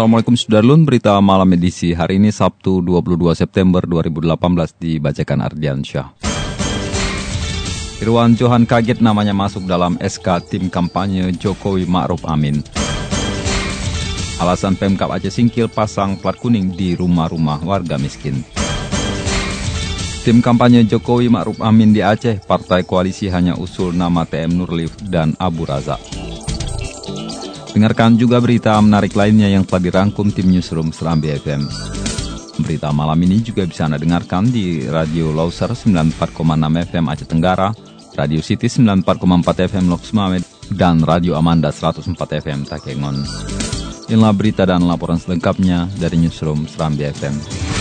Assalamualaikum Sudarlun, berita malam edisi hari ini Sabtu 22 September 2018 dibacakan Ardian Syah. Irwan Johan kaget namanya masuk dalam SK tim kampanye Jokowi Ma'ruf Amin. Alasan Pemkap Aceh Singkil pasang plat kuning di rumah-rumah warga miskin. Tim kampanye Jokowi Ma'ruf Amin di Aceh, partai koalisi hanya usul nama TM Nurlif dan Abu Razak. Dengarkan juga berita menarik lainnya yang telah dirangkum tim Newsroom Serambi FM. Berita malam ini juga bisa Anda dengarkan di Radio Loser 94,6 FM Aceh Tenggara, Radio City 94,4 FM Lok Sumamed, dan Radio Amanda 104 FM Takengon. Inilah berita dan laporan selengkapnya dari Newsroom Serambi FM.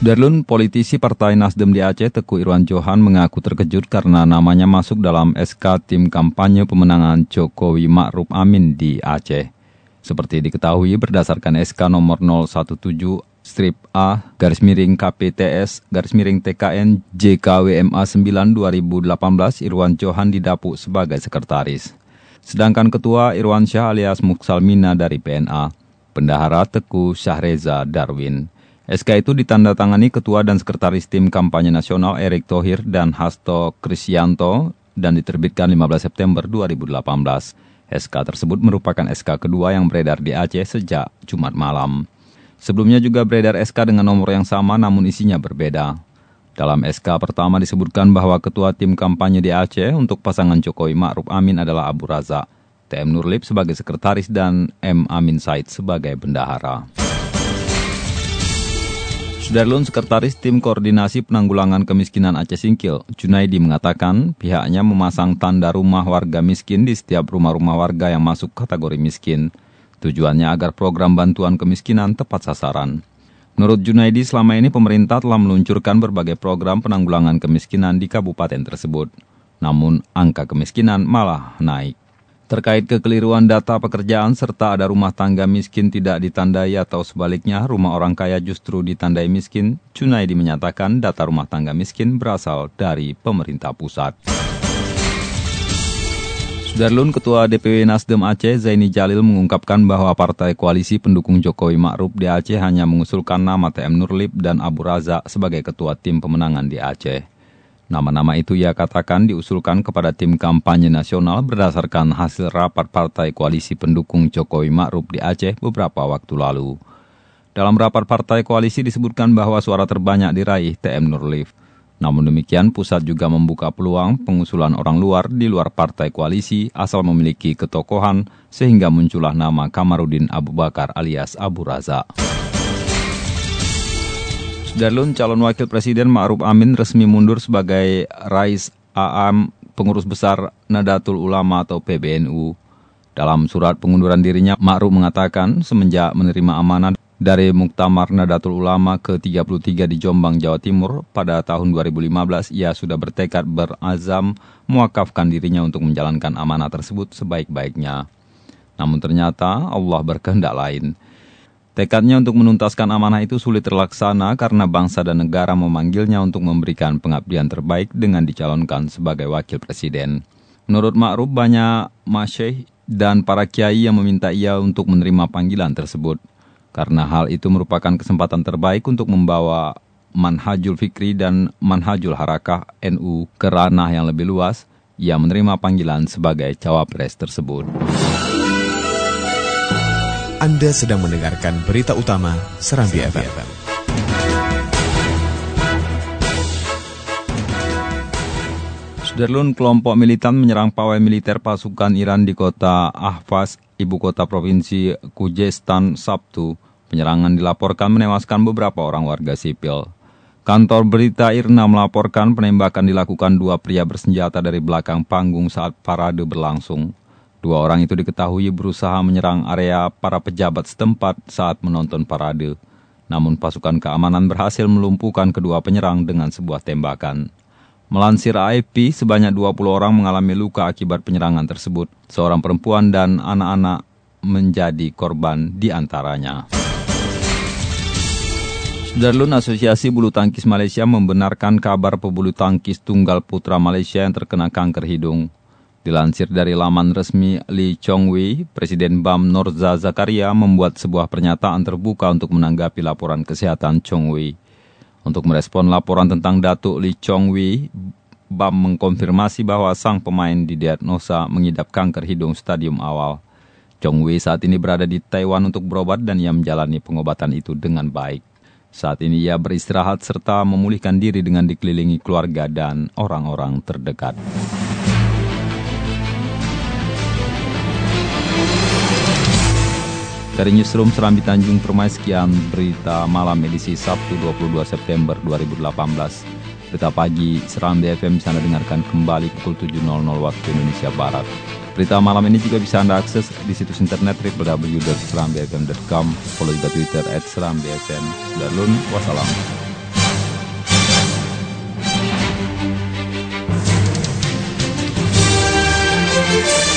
Sudarlun, politisi Partai Nasdem di Aceh, Teguh Irwan Johan mengaku terkejut karena namanya masuk dalam SK tim kampanye pemenangan Jokowi Ma'ruf Amin di Aceh. Seperti diketahui berdasarkan SK nomor 017 strip A garis miring KPTS garis miring TKN JKWMA 9 2018 Irwan Johan didapuk sebagai sekretaris. Sedangkan ketua Irwan Syah alias Muksalmina dari PNA, Bendahara Teguh Syahreza Darwin. SK itu ditandatangani Ketua dan Sekretaris Tim Kampanye Nasional Erik Thohir dan Hasto Krisyanto dan diterbitkan 15 September 2018. SK tersebut merupakan SK kedua yang beredar di Aceh sejak Jumat malam. Sebelumnya juga beredar SK dengan nomor yang sama namun isinya berbeda. Dalam SK pertama disebutkan bahwa Ketua Tim Kampanye di Aceh untuk pasangan Jokowi Ma'ruf Amin adalah Abu Razak, TM Nurlip sebagai sekretaris dan M. Amin Said sebagai bendahara. Sudarlun Sekretaris Tim Koordinasi Penanggulangan Kemiskinan Aceh Singkil, Junaidi mengatakan pihaknya memasang tanda rumah warga miskin di setiap rumah-rumah warga yang masuk kategori miskin. Tujuannya agar program bantuan kemiskinan tepat sasaran. Menurut Junaidi, selama ini pemerintah telah meluncurkan berbagai program penanggulangan kemiskinan di kabupaten tersebut. Namun, angka kemiskinan malah naik. Terkait kekeliruan data pekerjaan serta ada rumah tangga miskin tidak ditandai atau sebaliknya rumah orang kaya justru ditandai miskin, Cunaidi menyatakan data rumah tangga miskin berasal dari pemerintah pusat. Sudarlun Ketua DPW Nasdem Aceh Zaini Jalil mengungkapkan bahwa partai koalisi pendukung Jokowi Ma'ruf di Aceh hanya mengusulkan nama TM Nurlip dan Abu Razak sebagai ketua tim pemenangan di Aceh. Nama-nama itu ia katakan diusulkan kepada tim kampanye nasional berdasarkan hasil rapat partai koalisi pendukung Jokowi Ma'ruf di Aceh beberapa waktu lalu. Dalam rapat partai koalisi disebutkan bahwa suara terbanyak diraih TM Nurlif. Namun demikian, pusat juga membuka peluang pengusulan orang luar di luar partai koalisi asal memiliki ketokohan sehingga muncullah nama Kamarudin Abu Bakar alias Abu Razak. Darlun calon wakil presiden Ma'ruf Amin resmi mundur sebagai Rais AM pengurus besar Nadatul Ulama atau PBNU. Dalam surat pengunduran dirinya, Ma'ruf mengatakan semenjak menerima amanah dari Muktamar Nadatul Ulama ke-33 di Jombang, Jawa Timur pada tahun 2015, ia sudah bertekad berazam mewakafkan dirinya untuk menjalankan amanah tersebut sebaik-baiknya. Namun ternyata Allah berkehendak lain. Tekadnya untuk menuntaskan amanah itu sulit terlaksana karena bangsa dan negara memanggilnya untuk memberikan pengabdian terbaik dengan dicalonkan sebagai wakil presiden. Menurut Ma'ruf, banyak masyih dan para kiai yang meminta ia untuk menerima panggilan tersebut. Karena hal itu merupakan kesempatan terbaik untuk membawa manhajul fikri dan manhajul harakah NU ke ranah yang lebih luas, ia menerima panggilan sebagai cawapres tersebut. Anda sedang mendengarkan berita utama Serambi FM. Sudarlun kelompok militan menyerang pawai militer pasukan Iran di kota Ahvaz, ibu kota provinsi Kujistan, Sabtu. Penyerangan dilaporkan menewaskan beberapa orang warga sipil. Kantor berita Irna melaporkan penembakan dilakukan dua pria bersenjata dari belakang panggung saat parade berlangsung. Dua orang itu diketahui berusaha menyerang area para pejabat setempat saat menonton parade. Namun pasukan keamanan berhasil melumpuhkan kedua penyerang dengan sebuah tembakan. Melansir AFP, sebanyak 20 orang mengalami luka akibat penyerangan tersebut. Seorang perempuan dan anak-anak menjadi korban di antaranya. Sudarlun Asosiasi Bulu Tangkis Malaysia membenarkan kabar pebulu tangkis tunggal putra Malaysia yang terkena kanker hidung. Dilansir dari laman resmi Lee Chong Wei, Presiden BAM Norza Zakaria membuat sebuah pernyataan terbuka untuk menanggapi laporan kesehatan Chong Wei. Untuk merespon laporan tentang Datuk Lee Chong Wei, BAM mengkonfirmasi bahwa sang pemain didiagnosa mengidap kanker hidung stadium awal. Chong Wei saat ini berada di Taiwan untuk berobat dan ia menjalani pengobatan itu dengan baik. Saat ini ia beristirahat serta memulihkan diri dengan dikelilingi keluarga dan orang-orang terdekat. Dari Newsroom Serambi Tanjung Permai, sekian berita malam edisi Sabtu 22 September 2018. Berita pagi Serambi FM bisa Anda dengarkan kembali pukul 7.00 waktu Indonesia Barat. Berita malam ini juga bisa Anda akses di situs internet www.serambifm.com. Follow juga Twitter at serambifm. Thank